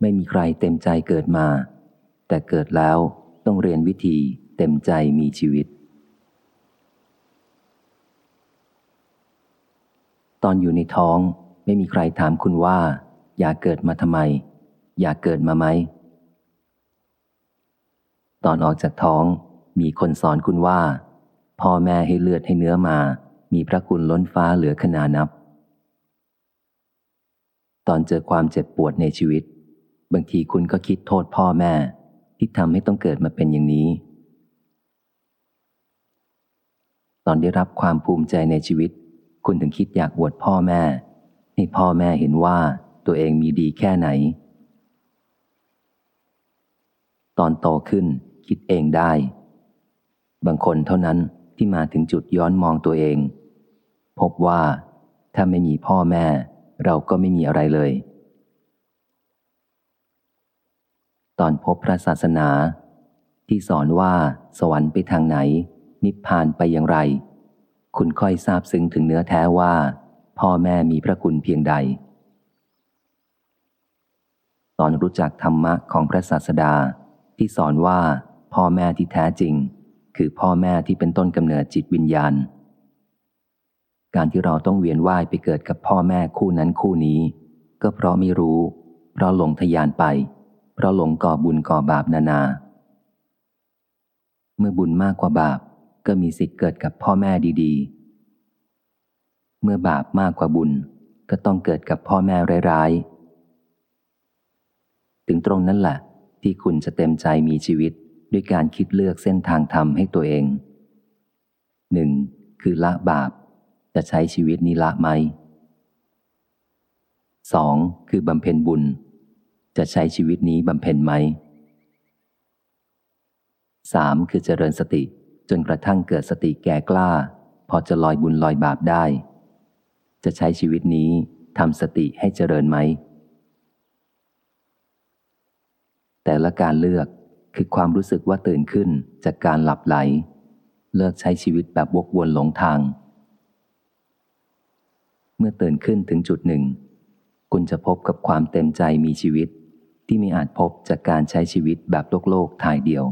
ไม่มีใครเต็มใจเกิดมา แต่เกิดแล้วต้องเรียนวิธีเต็มใจมีชีวิต ตอนอยู่ในท้องไม่มีใครถามคุณว่า อยากเกิดมาทำไม อยากเกิดมาไหม ตอนออกจากท้องมีคนสอนคุณว่า พ่อแม่ให้เลือดให้เนื้อมา มีพระคุณล้นฟ้าเหลือขนานับ ตอนเจอความเจ็บปวดในชีวิต บางทีคุณก็คิดโทษพ่อแม่ ที่ทำให้ต้องเกิดมาเป็นอย่างนี้ ตอนได้รับความภูมิใจในชีวิต คุณถึงคิดอยากบวชพ่อแม่ ให้พ่อแม่เห็นว่าตัวเองมีดีแค่ไหน ตอนโตขึ้นคิดเองได้ บางคนเท่านั้นที่มาถึงจุดย้อนมองตัวเอง พบว่าถ้าไม่มีพ่อแม่ เราก็ไม่มีอะไรเลย ตอนพบพระศาสนา ที่สอนว่าสวรรค์ไปทางไหน นิพพานไปอย่างไร คุณค่อยทราบซึ้งถึงเนื้อแท้ว่า พ่อแม่มีพระคุณเพียงใด ตอนรู้จักธรรมะของพระศาสดา ที่สอนว่าพ่อแม่ที่แท้จริง คือพ่อแม่ที่เป็นต้นกำเนิดจิตวิญญาณ การที่เราต้องเวียนว่ายไปเกิดกับพ่อแม่คู่นั้นคู่นี้ ก็เพราะไม่รู้ เพราะหลงทยานไป เพราะหลงก่อบุญก่อบาปนานา เมื่อบุญมากกว่าบาปก็มีสิทธิ์เกิดกับพ่อแม่ดีๆ เมื่อบาปมากกว่าบุญก็ต้องเกิดกับพ่อแม่ร้ายๆ ถึงตรงนั้นแหละที่คุณจะเต็มใจมีชีวิตด้วยการคิดเลือกเส้นทางธรรมให้ตัวเองหนึ่งคือละบาป จะใช้ชีวิตนี้ละไหมสองคือบำเพ็ญบุญ จะใช้ชีวิตนี้บำเพ็ญไหมสามคือเจริญสติจนกระทั่งเกิดสติแก่กล้า พอจะลอยบุญลอยบาปได้ จะใช้ชีวิตนี้ทำสติให้เจริญไหม แต่ละการเลือกคือความรู้สึกว่าตื่นขึ้นจากการหลับไหล เลิกใช้ชีวิตแบบวกวนหลงทาง เมื่อตื่นขึ้นถึงจุดหนึ่ง คุณจะพบกับความเต็มใจมีชีวิต ที่ไม่อาจพบจากการใช้ชีวิตแบบโลกโลกทายเดียว